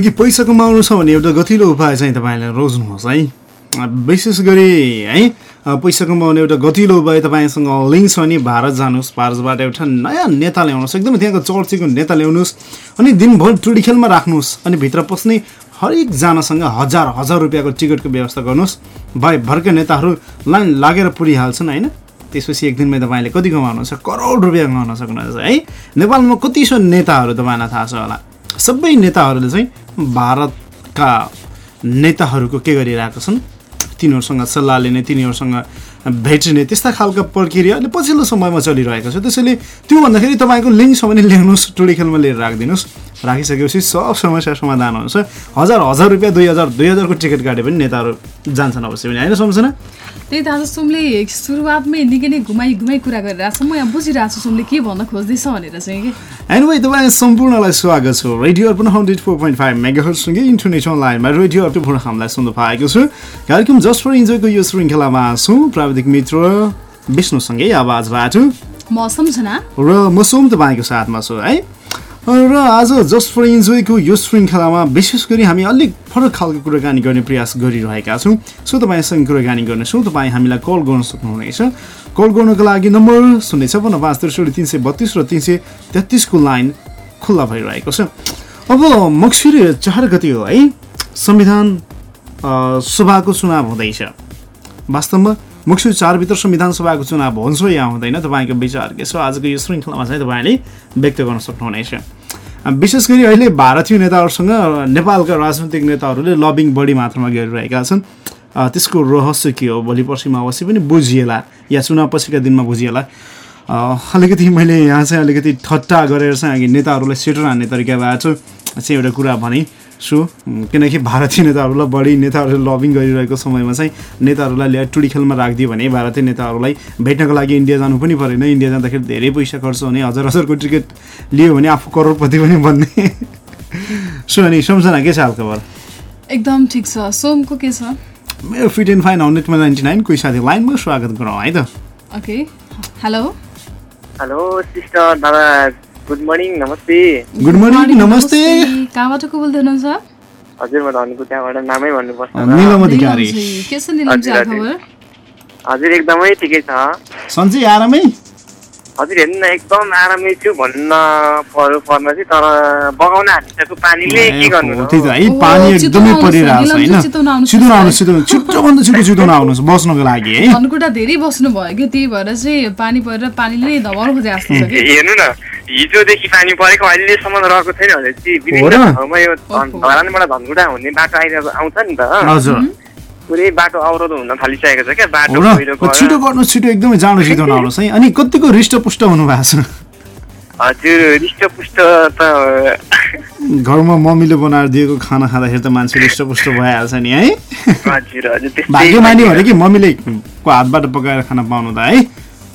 कि पैसा कमाउनु छ भने एउटा गतिलो उपाय चाहिँ तपाईँलाई रोज्नुहोस् है। विशेष गरी है पैसा कमाउने एउटा गतिलो उपाय तपाईँसँग लिङ्क छ भने भारत जानुहोस् भारतबाट एउटा नयाँ नेता ल्याउनुहोस् एकदमै त्यहाँको चर्चीको नेता ल्याउनुहोस् अनि दिनभर टुडी खेलमा राख्नुहोस् अनि भित्र पस्ने हरेकजनासँग हजार हजार रुपियाँको टिकटको व्यवस्था गर्नुहोस् भाइ भर्कै नेताहरू लाइन लागेर पुरिहाल्छन् होइन? त्यसपछि एक दिनमै तपाईँले कति कमाउनुहुन्छ करोड रुपियाँ कमाउन सक्नुहुन्छ है। नेपालमा कति सो नेताहरू तपाईँलाई थाहा छ होला? सबै नेताहरूले चाहिँ भारतका नेताहरूको के गरिरहेका छन्? तिनीहरूसँग सल्लाह लिने तिनीहरूसँग भेटिने त्यस्ता खालका प्रक्रिया अहिले पछिल्लो समयमा चलिरहेको छ। त्यसैले त्यो भन्दाखेरि तपाईँको लिङ्क छ भने ल्याउनुहोस् टोली खेलमा लिएर राखिदिनुहोस्। राखिसकेपछि सब समस्या समाधान हुन्छ। हजार हजार रुपियाँ दुई हजार दुई हजारको टिकट काटे पनि नेताहरू जान्छन् अवश्य पनि। होइन सम्झना त्यही त आज सोमले सुरुवातमै निकै नै घुमाइ घुमाइ कुरा गरिरहेको छ म यहाँ बुझिरहेको छु सोमले के भन्न खोज्दैछ भनेर चाहिँ कि? एन्ड भाइ तपाईँ सम्पूर्णलाई स्वागत छ। Radio Arpan hundred four point five मेगाहरूसँगै internet अनलाइनमा रेडियो अर्पण पुनः हामीलाई सुन्नु पाएको छु। कार्यक्रम जस्ट फर इन्जोयको यो श्रृङ्खलामा छु। प्राविधिक मित्र विष्णुसँगै आवाजबाट। म सम्झना र म सोम तपाईँको साथमा छु है? र आज जस्ट फर इन्जोयको यो श्रृङ्खलामा विशेष गरी हामी अलिक फरक खालको कुराकानी गर्ने प्रयास गरिरहेका छौँ। सो तपाईँसँग कुराकानी गर्नेछौँ तपाईँ हामीलाई कल गर्न सक्नुहुनेछ। कल गर्नको लागि नम्बर शून्य छपन्न पाँच त्रिसठी तिन सय बत्तिस र तिन सय तेत्तिसको लाइन खुल्ला भइरहेको छ। अब मक्सिर चार गति हो है। संविधान सभाको चुनाव हुँदैछ। वास्तवमा मुख्य चारभित्र संविधान सभाको चुनाव हुन्छ या हुँदैन तपाईँको विचार के छ? आजको यो श्रृङ्खलामा चाहिँ तपाईँले व्यक्त गर्न सक्नुहुनेछ। विशेष गरी अहिले भारतीय नेताहरूसँग नेपालका राजनैतिक नेताहरूले लबिङ बढी मात्रामा गरिरहेका छन्। त्यसको रहस्य के हो? भोलि पर्सिमा अवश्य पनि बुझिएला। या चुनाव पछिका दिनमा बुझिएला। अलिकति मैले यहाँ चाहिँ अलिकति ठट्टा गरेर चाहिँ नेताहरूलाई सेटर हान्ने तरिकाबाट चाहिँ एउटा कुरा भने छु। किनकि भारतीय नेताहरूलाई बढी नेताहरूले लबिङ गरिरहेको समयमा चाहिँ नेताहरूलाई ल्याएर टुडी खेलमा राखिदियो भने भारतीय नेताहरूलाई भेट्नको लागि इन्डिया जानु पनि परेन। इन्डिया जाँदाखेरि धेरै पैसा खर्च हुने हजार हजारको टिकट लियो भने आफू करोडपति पनि बन्ने। सो अनि सम्झना के छ हालखबर? एकदम ठिक छ। सोमको के छ? मेरो फिट एन्ड फाइन हन्ड्रेडमा नाइन्टी नाइन कोही साथी लाइनमा स्वागत गरौँ है त। ओके। हेलो। हेलो सिस्टर दादा गुड मर्निङ नमस्ते गुड मर्निङ नमस्ते कहाँबाट को बोल्दै हुनुहुन्छ हजुर म धनको त्यहाँबाट नामै भन्नुपर्छ निलम अधिकारी के छ निलम हजुर, हजुर। खबर हजुर एकदमै ठिकै छ। सन्चै आरामै? हजुर हेर्नु न एकदम आरामै छु भन्न पर्नु पर्न चाहिँ तर बगाउन हालिसकेको पानीले के गर्नु? त्यही त। है पानी एकदमै परिरहेको छ होइन। चितवन आउनुहोस्। चितवन छिटोभन्दा छिटो चितवन आउनुहोस् बस्नको लागि है। धनकुटा धेरै बस्नु भयो कि त्यही भएर चाहिँ पानी परेर पानीले धमाल खोजे जस्तो छ कि? हेर्नु न हिजोदेखि पानी परेको अहिलेसम्म रहेको छैन भने चाहिँ? विभिन्न ठाउँमा यो। धरानबाट धनकुटा हुने बाटो आइरहेको आउँछ नि त। हजुर। पुरै बाटो अवरोध हुन थालिसकेको छ क्या बाटो छिटो गर्नुहोस् छिटो एकदमै जाडो चितवन आउनुहोस् है। अनि कतिको हृष्टपुष्ट हुनु भएको छ? हजुर हृष्टपुष्ट त घरमा मम्मीले बनाएर दिएको खाना खाँदाखेरि त मान्छे हृष्टपुष्ट भइहाल्छ नि है? हजुर हजुर भाग्यमानी हो कि मम्मीले को हातबाट पकाएर खाना पाउनु त है?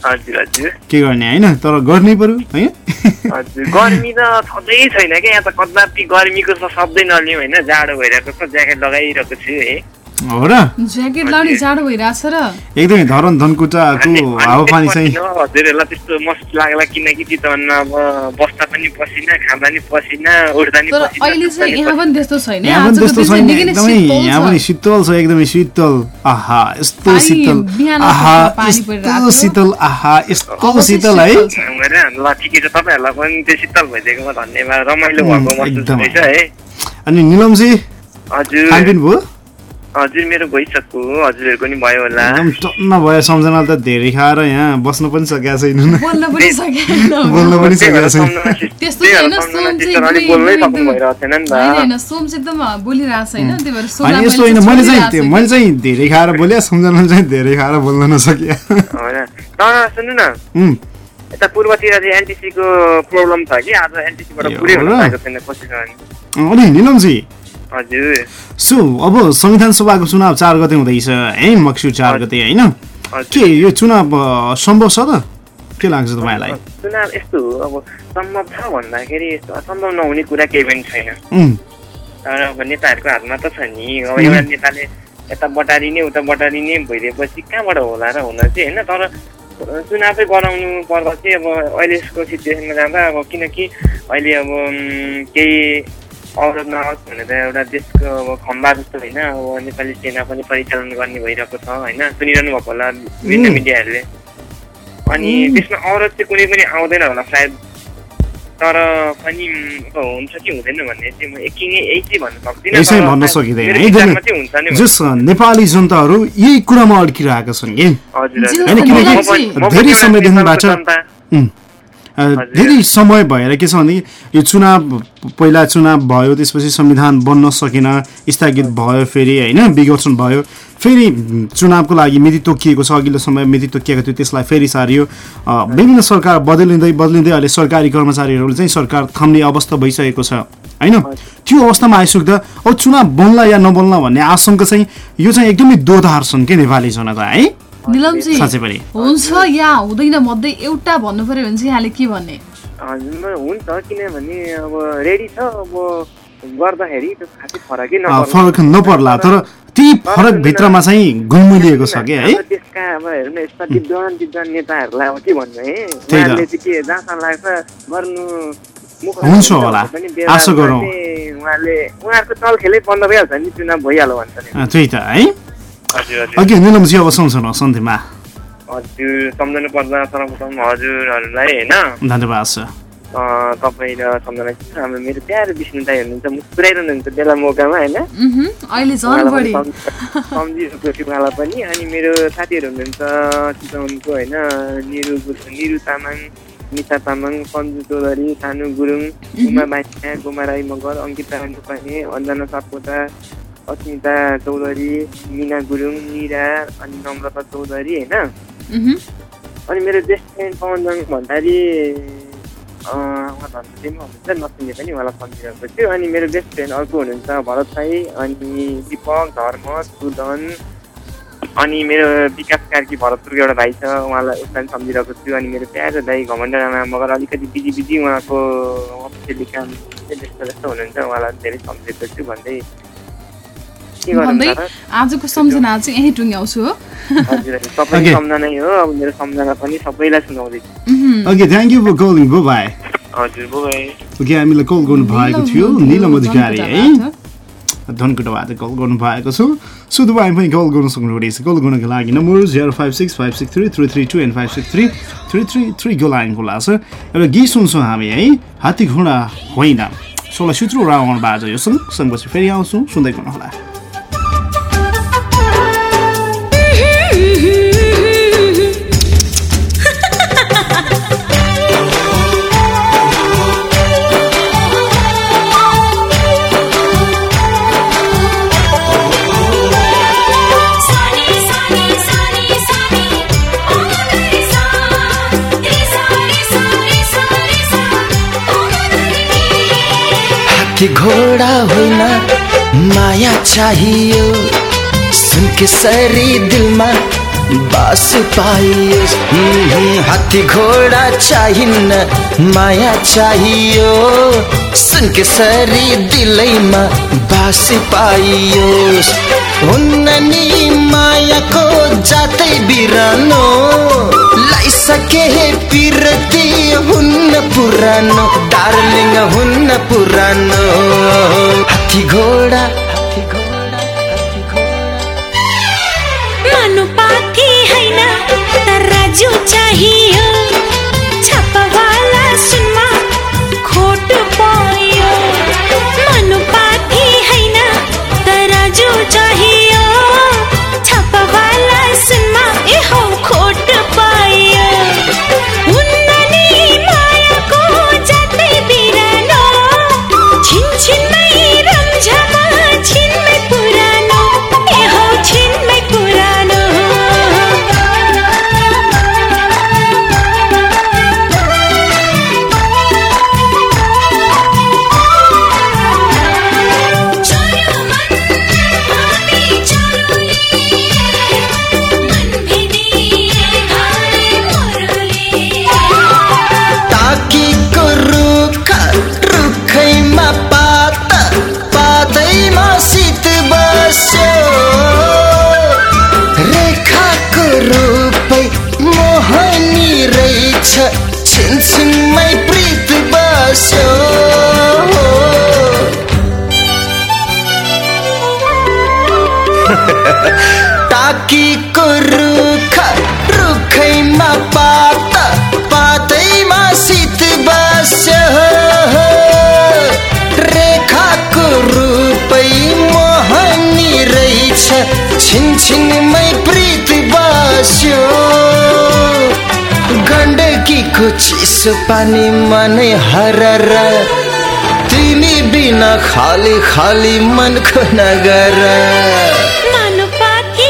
के गर्ने होइन? तर गर्नै पर्यो है हजुर गर्मी त छँदै छैन क्या यहाँ त कदापि गर्मीको त शब्दै नलिउँ होइन? जाडो भइरहेको छ ज्याकेट लगाइरहेको छु है। हो र? ज्याकेट लाउने जाडो भइरहेछ र। एकदमै धरन धनकुटाको हावापानी चाहिँ। हजुरहरूलाई त्यस्तो महसुस लाग्ला किनकि चितवनमा अब बस्दा पनि पसिना खाँदा नि पसिना उठ्दा नि अहिले चाहिँ यहाँ पनि त्यस्तो छैन। यहाँ पनि त्यस्तो छैन। एकदमै यहाँ पनि छ। शीतल छ। एकदमै शीतल। आहा यस्तो शीतल। आहा पानी यस्तो। शीतल। आहा यस्तो शीतल है। छ। ल ठिकै छ। तपाईँहरूलाई पनि त्यो शीतल भइदिएकोमा धन्यवाद। रमाइलो भएको महसुस। हुँदैछ है। अनि निलमजी हजुर। खानपिन भयो? हजुर मेरो भइसक्यो हजुरहरूको नि भयो होला। एकदम भयो सम्झनाले त धेरै खाएर यहाँ बस्न पनि सकेका छैनन् बोल्न पनि सकेका छैन सम्झना छैन, सम्झना छैन छैन यस्तो होइन मैले चाहिँ मैले चाहिँ धेरै खाएर बोलेँ सम्झना चाहिँ धेरै खाएर बोल्न नसके होइन। तर सुन्नु न। यता पूर्वतिर चाहिँ एनटिसीको प्रब्लम छ कि? आज एनटिसीबाट पुरै हुन र? पाएको छैन अनि। निलमजी हजुर। सो अब संविधान सभाको चुनाव चार गते हुँदैछ है? मक्सु चार गते होइन? के यो चुनाव सम्भव छ त? के लाग्छ तपाईँलाई? चुनाव यस्तो हो अब सम्भव छ भन्दाखेरि यस्तो असम्भव नहुने कुरा केही पनि छैन। अब नेताहरूको हातमा त छ नि। अब एउटा नेताले यता बटारिने उता बटारिने भइदिएपछि कहाँबाट होला र हुन चाहिँ होइन तर चुनावै गराउनु पर्दा चाहिँ अब अहिलेको सिचुएसनमा जाँदा अब किनकि अहिले अब केही अवरोध नआओस् भनेर एउटा देशको अब खम्बा जस्तो होइन अब नेपाली सेना पनि परिचालन गर्ने भइरहेको छ होइन? सुनिरहनु भएको होला विभिन्न. मिडियाहरूले। अनि त्यसमा अवरोध चाहिँ कुनै पनि आउँदैन होला सायद। तर पनि अब हुन्छ कि हुँदैन भन्ने चाहिँ म एकै यही चाहिँ भन्न सक्दिनँ यसै तर भन्न सकिँदैन। मेरो है विचारमा चाहिँ हुन्छ नि जस नेपाली जनताहरू यही कुरामा अड्किरहेका छन् कि? होइन, किनकि धेरै समयदेखिबाट धेरै समय भएर के छ भने यो चुनाव पहिला चुनाव भयो त्यसपछि संविधान बन्न सकेन स्थगित भयो फेरि होइन विघोषण भयो फेरि चुनावको लागि मिति तोकिएको छ अघिल्लो समय मिति तोकिएको थियो त्यसलाई फेरि सारियो। विभिन्न सरकार बदलिँदै बदलिँदै अहिले सरकारी कर्मचारीहरूले चाहिँ सरकार थाम्ने अवस्था भइसकेको छ होइन? त्यो अवस्थामा आइसक्दा अब चुनाव बन्ला या नबन्ला भन्ने आशंका चाहिँ यो चाहिँ एकदमै दोधार छन् के नेपाली जनता है? निलमजी साँच्चै पनि। हुन्छ या हुँदैन मध्ये एउटा भन्नु पर्यो भने चाहिँ यहाँले के भन्ने? हुन्छ किनभने अब रेडी छ अब गर्दाखेरि फरकै अ, नपर्ला। फरक नपर्ला तर ती फरक भित्रमा चाहिँ गुलमुलिएको छ क्या है? देशका अब हेर्नु यस्ता विद्वान विद्वान नेताहरूलाई अब के भन्नु है। उहाँहरूले चाहिँ के जहाँसम्म लाग्छ गर्नु। हुन्छ होला। आशा गरौँ। उहाँले उहाँहरूको चल खेलै बन्द भइहाल्छ नि चुनाव भइहाल्यो भन्छ नि। अ, त्यही त है? अघि निलमजी अब सम्झनु सन्धिमा हजुर सम्झनु पर्दा सर्वप्रथम हजुरहरूलाई होइन धन्यवाद छ अँ, तपाईँ र सम्झना हाम्रो मेरो प्यारो विष्णु दाई हुनुहुन्छ मुस्कुराइरहनु हुन्छ बेला मौकामा होइन उहुँ, अहिले झन् उहाँलाई बढी पनि सम्झ- सम्झिरहेको छु उहाँलाई पनि अनि मेरो साथीहरू हुनुहुन्छ चितवनको होइन निरु निरु तामाङ निता तामाङ सन्जु चौधरी सानु गुरुङ उमा बाइया गोमा राई मगर अङ्किता ढुपाने अञ्जना सापकोटा अस्मिता चौधरी मिना गुरुङ निरा अनि नम्रता चौधरी होइन? अनि मेरो बेस्ट फ्रेन्ड पवनजङ अँ, उहाँ धनकुटीमा हुनुहुन्छ नसुन्ने पनि उहाँलाई सम्झिरहेको छु। अनि मेरो बेस्ट फ्रेन्ड अर्को हुनुहुन्छ भरत साई अनि दिपक धर्म सुदन अनि मेरो विकास कार्की भरतपुरको एउटा भाइ छ उहाँलाई उसलाई पनि सम्झिरहेको छु। अनि मेरो प्यारो दाई घमण्ड रामा मगर अलिकति बिजी बिजी उहाँको अफिसियली काम त्यस्तो जस्तो हुनुहुन्छ उहाँलाई धेरै सम्झेको छु भन्दै भन्दै? आजको सम्झना चाहिँ यहीँ टुङ्ग्याउँछु हो। हजुर हजुर। सबै Okay. सम्झना हो अब मेरो सम्झना पनि सबैलाई सुनाउँदैछु उहुँ, okay thank you for calling बो भाइ हजुर बुबाई ओके हामीलाई कल गर्नु भएको थियो। निलम अधिकारी है? जन्मदिन धनकुटाबाट कल गर्नु भएको छ। सो तपाईँ पनि कल गर्न सक्नुहुनेछ कल गर्नको लागि number zero five six five six three three three two and five six three three three थ्रीको line खुला छ एउटा गीत सुन्छौँ हामी है? हात्ती घोडा होइन। सोह्र सुत्रु रावणबाट यो सँग सँगपछि फेरि आउँछौँ। सुन्दै गर्नुहोला। हात्ती घोडा होइन माया चाहियो। सुनके सरी दिलमा बास पाइयो। हात्ती घोडा चाहिन्न माया चाहियो। सुनके सरी दिलैमा बास पाइयोस् हुन्न नि मायाको जातै बिरानो। लाइसके पिरती हुन्न पुरानो डार्लिङ हुन्न पुरानो। हात्ती घोडा हात्ती घोडा मनुपाथी होइन तराजु चाहियो। छिनछिनमै प्रीत बस्यो गण्डकीको चिसो पानी मनै हरर। तिमी बिना खाली खाली मनको नगर। मनुपाथी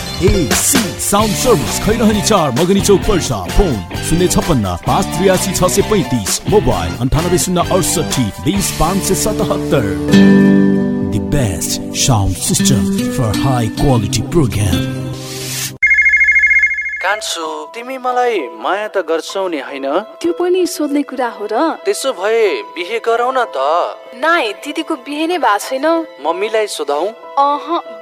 वाइएसी साउन्ड सर्भिस खैरहनी चार मगनी चौक पर्सा फोन शून्य छप्पन्न पाँच त्रियासी छ सय पैँतिस मोबाइल अन्ठानब्बे शून्य अडसठी बिस पाँच सय सतहत्तर The best sound system for high quality program. कान्छु तिमी मलाई माया त गर्छौ नि होइन? त्यो पनि सोध्ने कुरा हो र। त्यसो भए बिहे गरौ न त। नाइ दिदीको बिहे नै भएको छैन। मम्मीलाई सोधौ। अह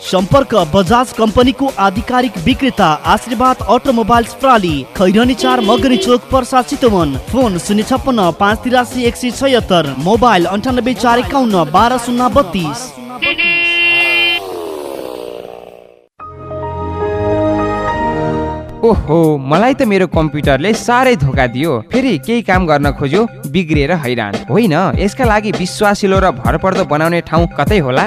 सम्पर्क बजाज कम्पनीको आधिकारिक विक्रेता आशीर्वाद अटोमोबाइल्स प्राली खैरनी चार मगरी चोक पर्सा चितवन। फोन शून्य छप्पन्न पाँच तिरासी एक सय छयत्तर। मोबाइल अन्ठानब्बे चार एकाउन्न बाह्र शून्य बत्तिस। ओहो मलाई त मेरो कम्प्युटरले साह्रै धोका दियो। फेरि केही काम गर्न खोज्यो बिग्रिएर हैरान। होइन यसका लागि विश्वासिलो र भरपर्दो बनाउने ठाउँ कतै होला?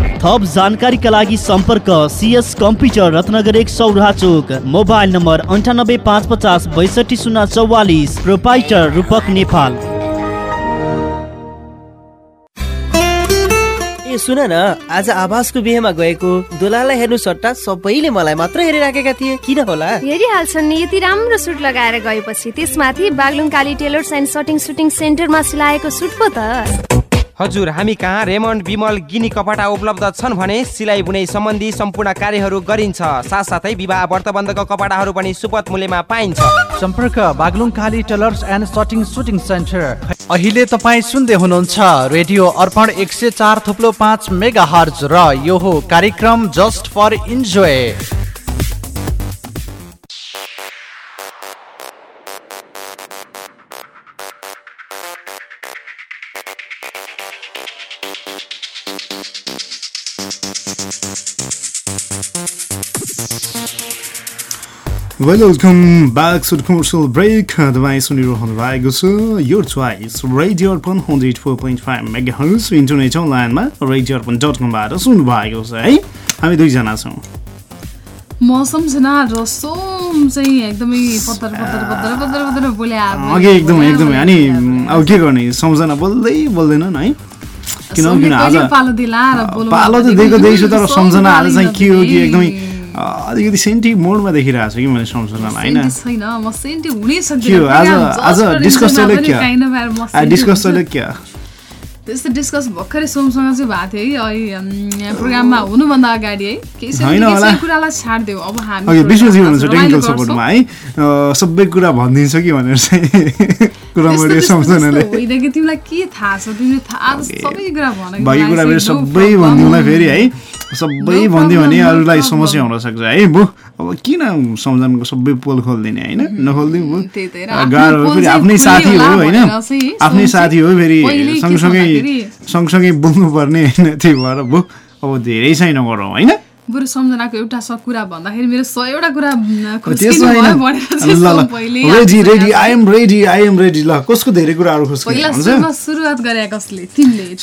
थप जानकारीका लागि सम्पर्क सिएस कम्प्युटर रत्नगर एक सौराहा चोक मोबाइल नम्बर अन्ठानब्बे पाँच पचास बैसठी शून्य चौवालिस। प्रोपाइटर रूपक नेपाल। ए सुन न आज आवासको बिहेमा गएको दुलालाई हेर्नु सट्टा सबैले मलाई मात्र हेरिराखेका थिए। किन होला? हेरिहाल्छन् नि यति राम्रो सुट लगाएर गएपछि त्यसमाथि Baglung Kali tailors and shirting suiting सेन्टरमा सिलाएको सुट पो त। हजुर हामी कहाँ रेमन्ड बिमल गिनी कपडा उपलब्ध छन् भने सिलाइ बुनाइ सम्बन्धी सम्पूर्ण कार्यहरू गरिन्छ। साथसाथै विवाह व्रतबन्धको कपडाहरू पनि सुपथ मूल्यमा पाइन्छ। सम्पर्क Baglung Kali tailors and shirting suiting centre. अहिले तपाईँ सुन्दै हुनुहुन्छ रेडियो अर्पण एक सय चार थुप्लो पाँच मेगा हर्ज र यो हो कार्यक्रम just for enjoy. Welcome back to commercial break तपाईँ सुनिरहनु भएको छ यो choice radio Arpan hundred four point five megahertz internet अनलाइनमा रेडियो अर्पण डट कमबाट सुन्नु भएको छ है हामी दुईजना छौँ मौसम सम्झना र सोम चाहिँ एकदमै पत्तर पत्तर पत्तर पत्तर पत्तर बोले अघि एकदमै एकदमै अनि अब के गर्ने सम्झना बोल्दै बोल्दैनन् है किनकि आज पालो दिला र पालो त दिएको दिएछु तर सम्झना आज चाहिँ के हो कि एकदमै अलिकति सेन्टी मोडमा देखिरहेको छु कि मैले सम्झनालाई होइन? त्यस्तो डिस्कस भर्खरै सोमसँग चाहिँ भएको थियो है प्रोग्राममा हुनुभन्दा अगाडि है। कुरालाई छाडिदेऊ अब हामी विश्वजी हुनुहुन्छ टेक्निकल। सपोर्टमा है? सबै कुरा भनिदिन्छ कि भनेर चाहिँ तिमीलाई के थाहा छ? तिमीले थाहा सबै कुरा भनिदिउँला फेरि है? सबै भनिदियो भने अरूलाई. समस्या हुन सक्छ। है बु अब किन सम्झनको सबै पोल खोलिदिने होइन? नखोलिदिउँ आफ्नो गाह्रो फेरि आफ्नै साथी हो होइन? आफ्नै। साथी हो फेरि सँगसँगै सँगसँगै बोल्नुपर्ने होइन? त्यही भएर बु अब धेरै चाहिँ नगरौँ होइन? बरु सम्झनाको एउटा स कुरा भन्दाखेरि मेरो सयवटा कुरा कसको धेरै कुराहरू सुरुवात गरे कसले? तिमीले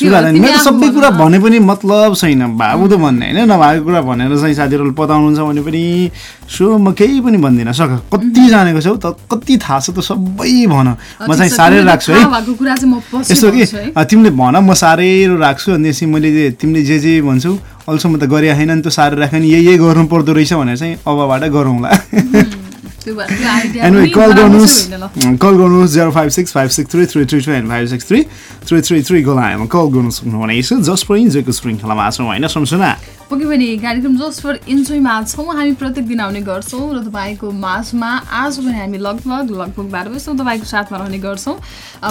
सबै कुरा। भने पनि मतलब छैन। भाबु त भन्ने होइन नभएको कुरा भनेर चाहिँ साथीहरूले पताउनुहुन्छ भने पनि सो म केही पनि भन्दिनँ। सक कति जानेको छौ? त कति थाहा छ त सबै भन। म चाहिँ तिमीले राख्छु है। यस्तो कि? तिमीले भन म सारेर राख्छु। अनि त्यसपछि मैले तिमीले जे जे भन्छौ अहिलेसम्म त गरे होइन नि त्यो सारेर राख्यो नि यही यही गर्नु पर्दो रहेछ भनेर चाहिँ अबबाट गरौँला एनिवे कल गर्नुहोस्। कल गर्नुहोस् zero five six five six three three three two and five six three three three थ्रीको लाइनमा कल गर्नु सक्नुहुनेछ जस्ट फर इन्जोयको श्रृङ्खलामा छौँ होइन सम्झना पनि कार्यक्रम जस्ट फर इन्जोयमा छौँ हामी प्रत्येक दिन आउने गर्छौँ र तपाईँको माझमा आज पनि हामी लगभग लगभग बाह्र बजीसम्म तपाईँको साथमा रहने गर्छौँ।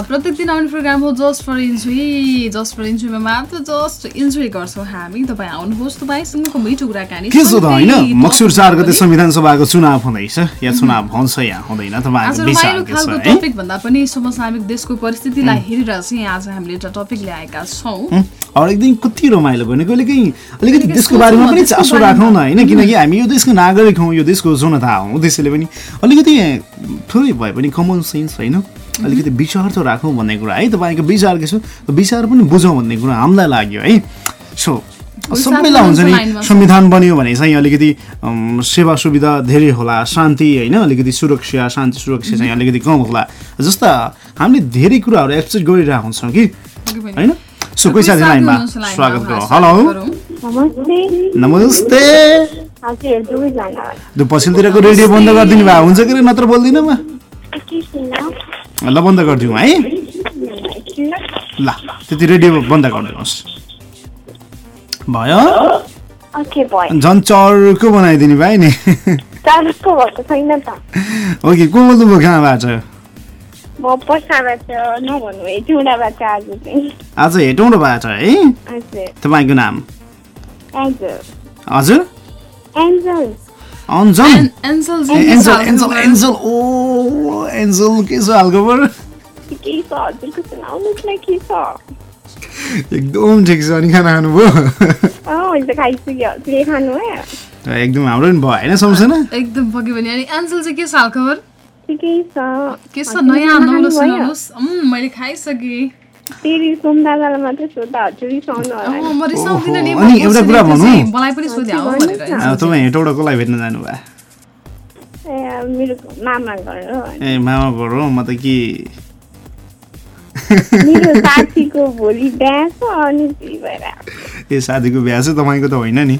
प्रत्येक दिन आउने प्रोग्राम हो just for enjoy just for इन्जोयमा मात्र जस्ट इन्जोय गर्छौँ हामी। तपाईँ आउनुहोस् तपाईँसँगको मिठो कुराकानी के होइन? मक्सुर चार गते। संविधान सभाको चुनाव हुँदैछ या चुनाव हुन्छ या हुँदैन तपाईँको टपिक भन्दा पनि समसामयिक देशको परिस्थितिलाई हेरेर चाहिँ आज हामीले एउटा टपिक ल्याएका छौँ। दिन कति रमाइलो गर्ने कहिले काहीँ अलिकति देशको बारेमा पनि चासो। राखौँ न होइन? किनकि हामी यो देशको नागरिक हौँ यो देशको जनता हौँ त्यसैले पनि। अलिकति थोरै भए पनि कमन सेन्स होइन? अलिकति विचार त राखौँ भन्ने कुरा है? तपाईँको विचार के छ? विचार पनि बुझौँ भन्ने कुरा हामीलाई लाग्यो है? सो सबैलाई हुन्छ नि। संविधान बन्यो भने चाहिँ अलिकति सेवा सुविधा धेरै होला शान्ति होइन? अलिकति सुरक्षा शान्ति सुरक्षा चाहिँ अलिकति कम होला। जस्ता हामीले धेरै कुराहरू एक्सपेक्ट गरिरहेको हुन्छौँ कि होइन? सो कोही साथी लाइनमा स्वागत गरौँ हेलो। नमस्ते। पछिल्लोतिरको रेडियो बन्द गरिदिनु भएको हुन्छ कि नत्र बोल्दिनँ म। ल बन्द गरिदिउँ है। ल त्यति रेडियो बन्द गरिदिनुहोस्। भयो। झन् चर्को बनाइदिनु भयो नि। ओके को बोल्नुभयो कहाँबाट म नभन्नु आज चाहिँ आज हेटौँडोबाट है? तपाईँको नाम? एन्जल। हजुर? एन्जल। अन्जल एन्जल ए, एन्जल एन्जल एन्जल। ओ एन्जल के छ हालखबर? के छ हजुरको सुनाउनुहोस् न के छ? एकदम ठिक छ अनि खाना खानुभयो? एकदम हाम्रो नि भयो होइन सम्झना। एकदम पक्कै पनि। अनि एन्जल चाहिँ के छ हालखबर? के छ। नयाँ मैले खाइसकेँ। अनि एउटा कुरा भनौँ? तपाईँ हेटौँडा कसलाई भेट्न जानुभयो? ए, मेरो मामा घर हो। म त कि ए साथीको बिहा छ तपाईँको त होइन नि।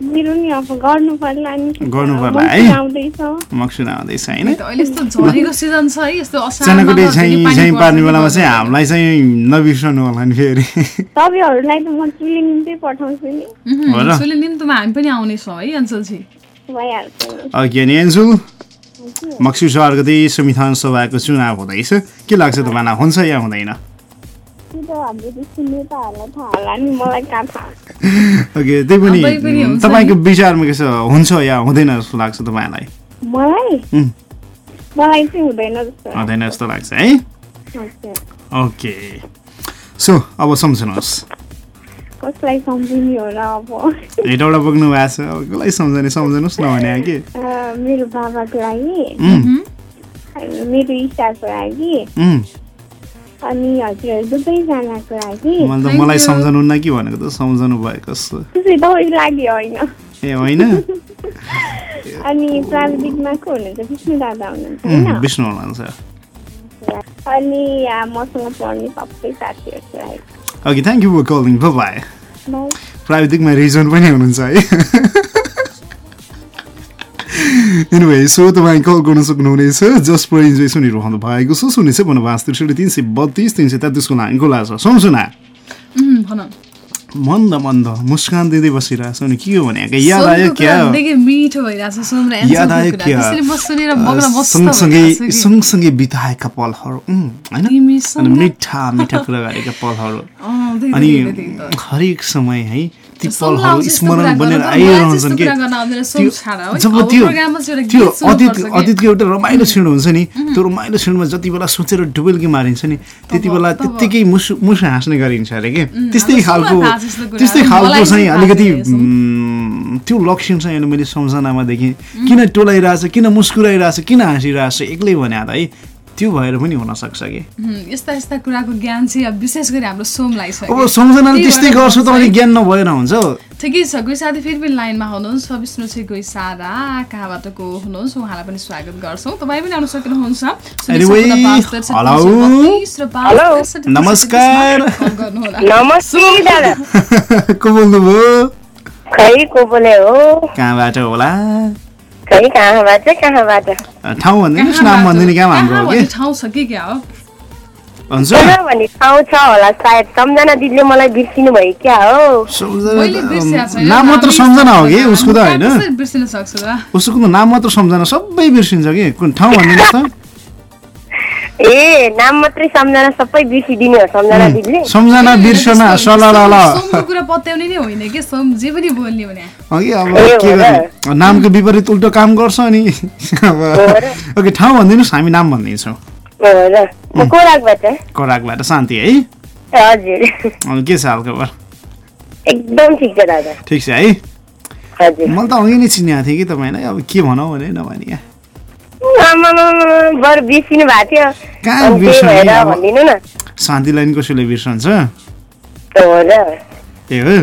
मेरो अँ मेरो नि अब गर्नु पर्ला नि। गर्नु पर्ला है? मङ्सिर आउँदैछ। मक्सुन आउँदैछ होइन? अहिले यस्तो झरीको सिजन छ है? यस्तो चनाकोटी असारमा चाहिँ पानी चाहिँ पर्छ पार्ने कि बेलामा। चाहिँ हामीलाई चाहिँ नबिर्सनु होला नि फेरि। तपाईँहरूलाई त म चुली निम्तै पठाउँछु नि। उहुँ, हो र? सुले निम्तोमा हामी पनि आउनेछौँ है एन्जलजी भइहाल्छ। नि अघि अनि एन्सु मक्सु सहरको त्यही संविधान सभाको चुनाव हुँदैछ। के लाग्छ तपाईँलाई? हुन्छ या हुँदैन? ओके त्यही पनि तपाईँको विचारमा के छ? हुन्छ या हुँदैन जस्तो लाग्छ तपाईँलाई? मलाई? उम्, मलाई चाहिँ हुँदैन जस्तो लाग्छ। है। ओके सो अब सम्झनुहोस्। कसलाई सम्झिने हो र अब? हेटौँडा पुग्नु भएको छ अब कसलाई सम्झने? सम्झनुहोस् न भने कि अँ, मेरो बाबाको लागि। मेरो इच्छाको लागि। उम्, अनि हजुरहरू दुवैजनाको लागि। मैले त मलाई सम्झनुहुन्न कि भनेको त सम्झनु भएको छ त्यसै तपाईँको लागि होइन। ए होइन? अनि प्राविधिकमा को हुनुहुन्छ? विष्णु दादा हुनुहुन्छ विष्णु अनि मसँग पढ्ने सबै साथीहरूको लागि okay thank you for calling bye bye प्राविधिकमा Rijan पनि हुनुहुन्छ है। एनिवे सो तपाईँ कल गर्न सक्नुहुनेछ जस्ट फर इन्जोय सुनिरहनु भएको छ। शून्य छ भन्नु पाँच त्रिसठी तिन सय बत्तिस तिन सय तेत्तिसको लागि खुला छ सम्झुना उहुँ, भन। मन्द मन्द। मुस्कान दिँदै बसिरहेको छ नि के हो भने? याद आयो क्या? याद आयो क्या? सँगसँगै। सँगसँगै बिताएका पलहरू होइन? मिठा मिठा कुरा गरेका पलहरू। अनि। हरेक समय है ती पलहरू स्मरण बनेर आइरहन्छन् त्यस्तो कि। जब त्यो त्यो अतीत। अतीतको एउटा रमाइलो क्षण हुन्छ नि त्यो रमाइलो क्षणमा जति बेला सोचेर डुबेलकी मारिन्छ नि त्यति बेला त्यत्तिकै मुसु मुसु हाँस्ने गरिन्छ अरे कि। त्यस्तै अब खालको। त्यस्तै खालको चाहिँ अलिकति त्यो लक्षण चाहिँ अहिले मैले सम्झनामा देखेँ। किन टोलाइरहेछ किन मुस्कुराइरहेछ किन हाँसिरहेछ एक्लै भने है त्यो भएर पनि हुनसक्छ कि। यस्ता यस्ता कुराको ज्ञान चाहिँ अब विशेष गरी हाम्रो सोमलाई छ अब कि। सम्झनाले त्यस्तै गर्छ तपाईँले। ज्ञान नभएर हुन्छ ठिकै छ कोही साथी फेरि पनि लाइनमा हुनुहुन्छ विष्णु चाहिँ कोही सारा कहाँबाट को हुनुहुन्छ उहाँलाई पनि स्वागत गर्छौँ। तपाईँ पनि आउन सक्नुहुन्छ। नमस्कार। को बोल्नुभयो? कहाँबाट होला? खै कहाँबाट कहाँबाट ठाउँ भनिदिनुहोस् नाम भनिदिने काम हाम्रो हो कि ठाउँ छ कि क्या हो हुन्छ कहाँ भन्ने ठाउँ छ होला सायद सम्झना दिदीले मलाई बिर्सिनु भयो क्या हो मैले बिर्सिएको छैन। नाम मात्र हामी सम्झना हो कि सम्झना। उसको त होइन उसको त नाम मात्र सम्झना सबै बिर्सिन्छ कि कुन ठाउँ भनिदिनुहोस् त ए नाम मात्रै सम्झना सबै बिर्सिदिनु हो सम्झना दिदीले सम्झना बिर्सना सलल सोमको कुरा पत्याउने नै होइन कि सोम जे पनि बोल्ने भने अघि अब ए, के हो र? गर्ने नामको विपरीत उल्टो काम गर्छ अनि अब ओके ठाउँ भनिदिनुहोस् हामी नाम भनिदिन्छौँ कोराकबाट कराकबाट शान्ति है हजुर के छ हालखबर एकदम ठिक छ दादा ठिक छ है हजुर मैले त अघि नै चिनेको थिएँ कि तपाईँलाई अब के भनौँ भने नभने यहाँ बरु बिर्सिनु भएको थियो। कहाँ अनि त्यही बिर्सने? भएर अब? भनिदिनु न। शान्तिलाई नि कसैले बिर्सन्छ हो र। ए हो?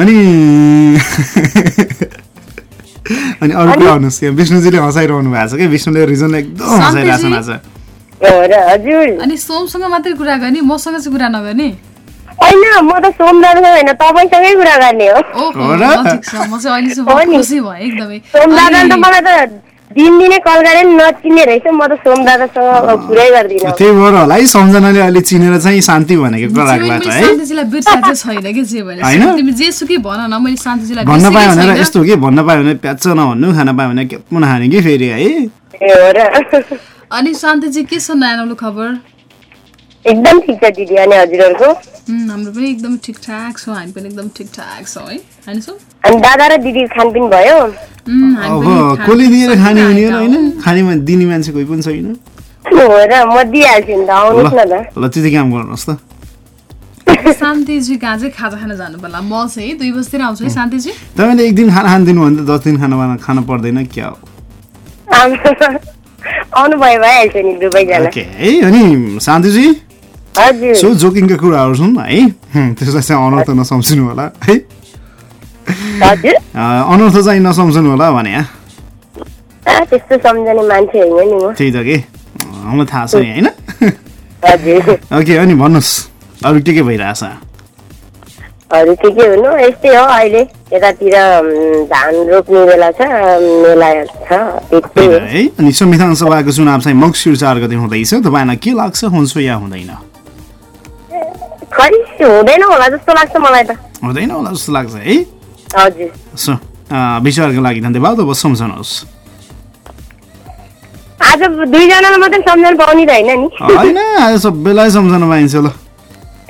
अनि अनि अरू कुरा आउनुहोस् यहाँ विष्णुजीले हँसाइरहनु भएको छ कि? विष्णुले रिजनले एकदम हँसाइरहेको छ आज हो र हजुर। अनि सोमसँग मात्रै कुरा गर्ने मसँग चाहिँ कुरा नगर्ने? होइन म त सोमदारसँग होइन तपाईँसँगै कुरा गर्ने हो। सोमदारले त अनि- मलाई त दिनदिनै कल गरेर नचिन्ने रहेछ म त सोम दादासँग कुरै गर्दिनँ। त्यही भएर होला है सम्झनाले अहिले चिनेर चाहिँ शान्ति भनेको कराकबाट है छैन कि जे भने? तिमी जे सुकै भन न मैले शान्तिजीलाई भन्न पायो भनेर। यस्तो हो कि भन्न पायो भने प्याच नभन्नु खान पायो भने के पुनः हाने कि फेरि है। अनि शान्तिजी के छ नयाँ नौलो खबर? एकदम ठिक छ दिदी अनि हजुरहरूको। हाम्रो पनि एकदम ठिकठाक छौँ हामी पनि एकदम ठिकठाक छौँ है। होइन छौँ अनि दादा र दिदी खानपिन भयो? हामी अब खाना कसले दिएर खाने हुने सकिरहेका होइन? खाने मा- दिने मान्छे कोही पनि छैन। हो ल त्यति काम गर्नुहोस् त। शान्तिजी कहाँ चाहिँ खाजा खान जानु पर्ला म चाहिँ दुई बजीतिर आउँछु है शान्तिजी? तपाईँले एक दिन खाना खानिदिनु भने त दस दिन खाना खानु पर्दैन क्या हो? आउनु भयो भइहाल्छ नि दुवैजना। ओके है अनि शान्तिजी? सो जोकिङका कुराहरू छन् है? त्यसलाई चाहिँ अनर्थ नसम्झिनु होला है? अनर्थ चाहिँ नसम्झिनु होला भने आ, त्यस्तो सम्झने मान्छे होइन नि म। त्यही त के? मलाई थाहा छ नि होइन? ओके अनि भन्नुहोस् अरू के के भइरहेछ? अरू के के हुनु? यस्तै हो अहिले। यतातिर धान रोप्ने बेला छ मेला छ अनि संविधान सभाको चुनाव चाहिँ मक्सिर चार गते हुँदैछ। तपाईँलाई के लाग्छ हुन्छ या हुँदैन? खै? हुँदैन होला जस्तो लाग्छ मलाई त। हुँदैन होला जस्तो लाग्छ है? हजुर। सो विचारको लागि धन्यवाद अब सम्झनुहोस्। आज दुईजनालाई मात्रै सम्झनु पाउने त होइन नि? होइन आज सबैलाई सम्झाउन पाइन्छ ल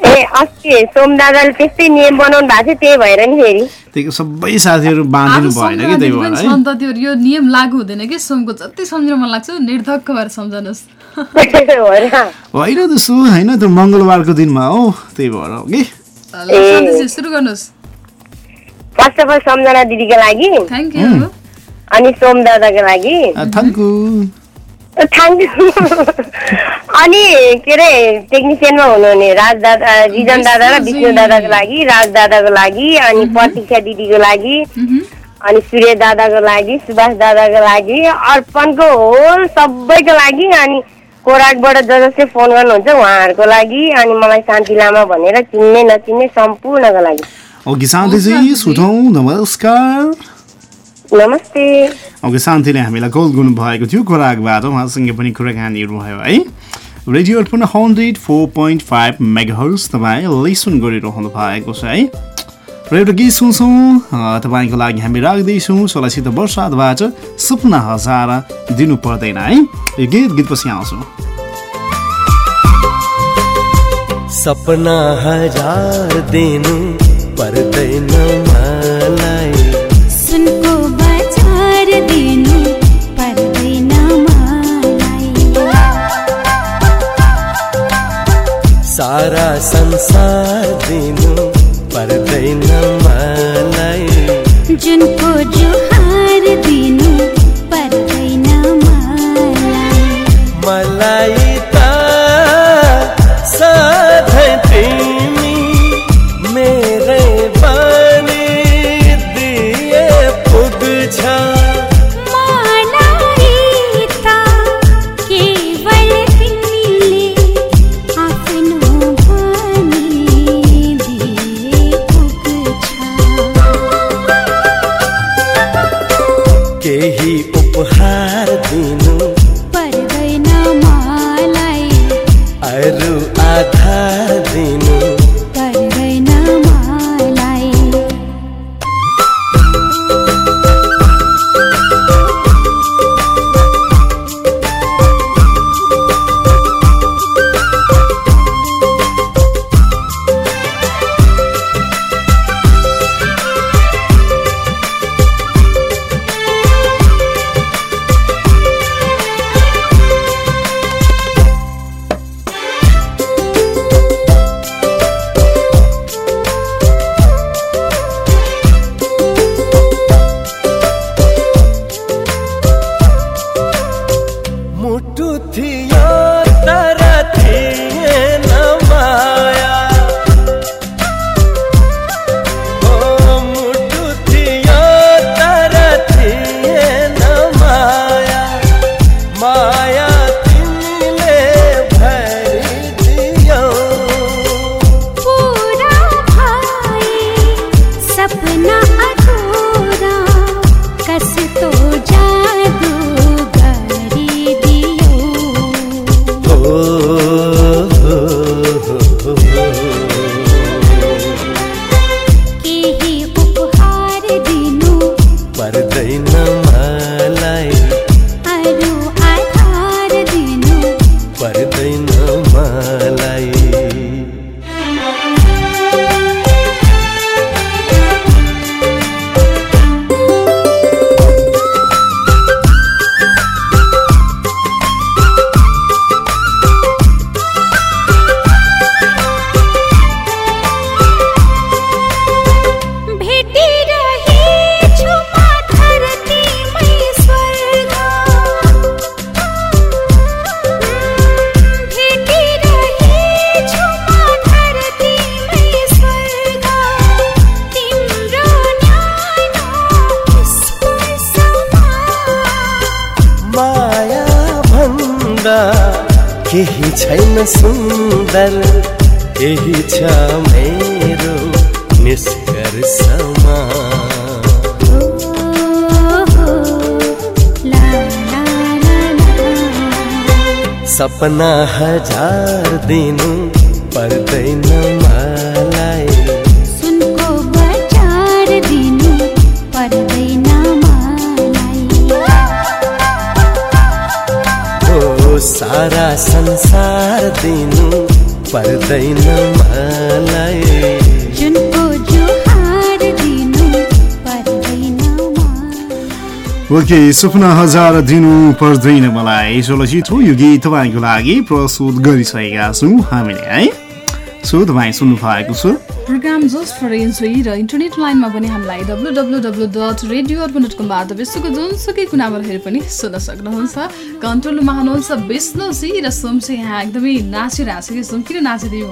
ए अस्ति सोम दादाले त्यस्तै नियम बनाउनु भएको थियो त्यही भएर नि फेरि। त्यही सबै साथीहरू बाँधिनु भएन कि त्यही भएर पनि है। छ नि त त्यो यो नियम लागु हुँदैन कि सोमको जति सम्झिन मन लाग्छ निर्धक्क भएर सम्झनुहोस्। होइन त्यसो होइन त्यो मङ्गलबारको दिनमा हो त्यही भएर हो कि। सुरु गर्नुहोस्। फर्स्ट अफ अल सम्झना दिदीको लागि। थ्याङ्क यू अनि सोम दादाको लागि। Thank thank you. अनि के अरे टेक्निसियनमा हुनुहुने राज दादा रिजन दादा र विष्णु दादाको लागि राज दादाको लागि अनि प्रतीक्षा दिदीको लागि अनि सूर्य दादाको लागि सुभाष दादाको लागि अर्पणको होल सबैको लागि अनि कोराकबाट ज जसले फोन गर्नुहुन्छ उहाँहरूको लागि अनि मलाई शान्ति लामा भनेर चिन्ने नचिन्ने सम्पूर्णको लागि। ओके शान्तिजी सुठौँ नमस्कार। नमस्ते। ओके शान्तिले हामीलाई कल गर्नु भएको थियो। खोराकबाट उहाँसँग पनि कुराकानीहरू भयो है। Radio Arpan hundred four point five megahertz तपाईँ लिसन गरिरहनु भएको छ है। र एउटा गीत सुन्छौँ। तपाईँको लागि हामी राख्दैछौँ। सोह्रसित वर्षातबाट सपना हजार दिनु पर्दैन है। यो गीत गीतपछि आउँछौँ। सपना हजार दिनु पर्दैन सारा संसार दिनु पर्दैन मलाई जुनको सुन्दर यही छ मेरो निष्कर्षमा सपना हजार दिनु पर्दैन सारा संसार दिनु पर्दैन मलाई। ओके सपना हजार दिनु पर्दैन मलाई। चलचित्र हो यो गीत तपाईँको लागि प्रस्तुत गरिसकेका छौँ हामीले है? सो तपाईँ सुन्नु भएको छ। प्रोग्राम जस्ट फर इन्जोय र इन्टरनेट लाइनमा पनि हामीलाई W W W dot radio Arpan dot कमबाट विश्वको जुनसुकै कुनाबाट हेरे पनि सुन्न सक्नुहुन्छ। कन्ट्रोलमा हुनुहुन्छ विष्णुजी र सोमसी यहाँ एकदमै नाचिरहेको छ कि सोम किन नाचिदियो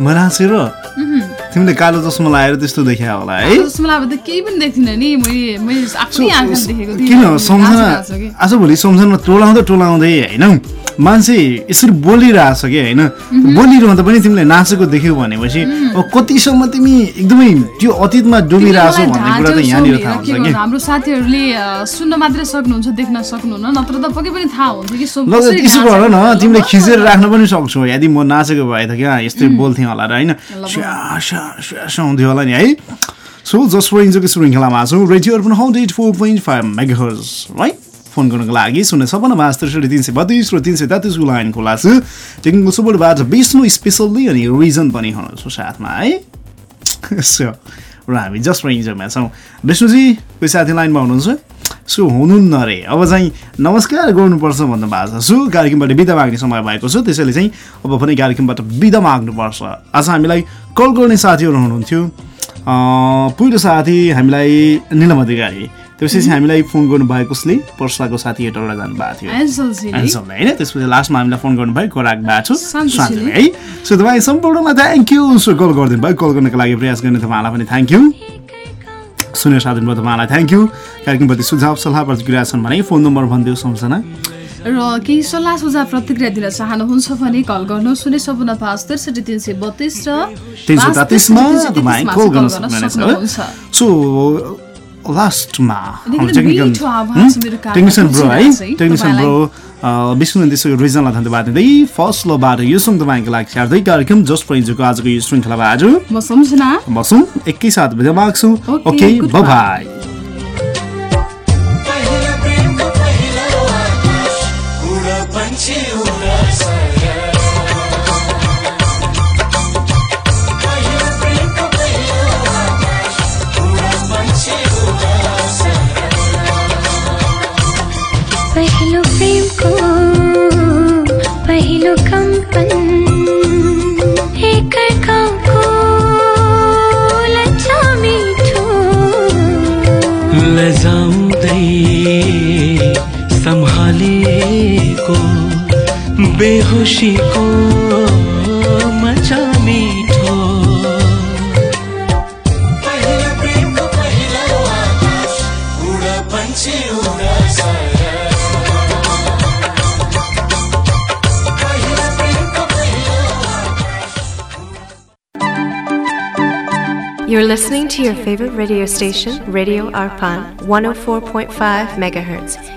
म नाचेर? तिमीले कालो चस्मा लगाएर त्यस्तो देखा होला है? मलाई अब त केही पनि देख्दिनँ नि मैले मैले आफ्नै आँखाले देखेको थिएँ किन सम्झना? छ। आजभोलि सम्झना टोलाउँदै टोलाउँदै होइन? मान्छे यसरी बोलिरहेछ कि होइन? बोलिरहँदा पनि तिमीले नाचेको देख्यौ भनेपछि अब कतिसम्म तिमी एकदमै त्यो अतीतमा डुबिरहेछौ भन्ने कुरा त यहाँनिर थाहा हुन्छ कि? हाम्रो साथीहरूले सुन्न मात्रै सक्नुहुन्छ देख्न सक्नुहुन्न नत्र त पक्कै पनि थाहा हुन्छ कि यसो गर न तिमीले खिचेर राख्न पनि सक्छौ। यदि म नाचेको भए त क्या यस्तै बोल्थेँ होला र होइन? हुन्थ्यो होला नि है? सो जसको इन्जोको श्रृङ्खलामा छौँ radio Arpan hundred four point five megahertz है फोन गर्नको लागि शून्य सपन्न पाँच त्रिसठी तिन सय बत्तिस र तिन सय तेत्तिसको लाइन खुला छ टेक्निकल सपोर्टबाट विष्णु स्पेसल्ली अनि रिजन पनि हुनुहुन्छ साथमा है? र हामी जस्ट इन्जोयमा छौँ। विष्णुजी कोही साथी लाइनमा हुनुहुन्छ? सो हुनुहुन्न अरे अब चाहिँ नमस्कार गर्नुपर्छ भन्नु भएको छ सो। कार्यक्रमबाट बिदा माग्ने समय भएको छ। त्यसैले चाहिँ अब पनि कार्यक्रमबाट बिदा माग्नुपर्छ। आज हामीलाई कल गर्ने साथीहरू हुनुहुन्थ्यो। पहिलो साथी हामीलाई निलम अधिकारी। त्यसपछि हामीलाई फोन गर्नुभयो कसले? पर्साको साथी हेटौँडा जानुभएको थियो। एन्सलले होइन? त्यसपछि लास्टमा हामीलाई फोन गर्नुभयो बाटो शान्तशीले। शान्तले है? सो तपाईँ सम्पूर्णलाई थ्याङ्क यू सो कल गरिदिनु भयो। कल गर्नको लागि प्रयास गर्ने तपाईँलाई पनि थ्याङ्क यू सुनेर साथी तपाईँलाई थ्याङ्क यू कार्यक्रमप्रति सुझाव सल्लाह प्रतिक्रिया छन् भने फोन नम्बर भनिदियो सम्झना। र केही सल्लाह सुझाव प्रतिक्रिया दिन चाहनुहुन्छ भने कल गर्नु शून्य सपन्न पाँच त्रिसठी तिन सय बत्तिस र। सो लास्टमा टेक्निसियन ब्रो है टेक्निसियन ब्रो तपाईँलाई। विष्णु त्यसको रिजनलाई धन्यवाद दिँदै फर्स्ट लोबाट यो सङ्ग तपाईँको लागि स्याहार्दै कार्यक्रम जस्ट फर आजको यो श्रृङ्खलामा आज बसौँ एकैसाथ बिदा माग्छु Okay, ओके. बाई पहिलो बेहोसीको मजा मिठो You're listening to your favorite radio station, Radio Arpan, 104.5 megahertz.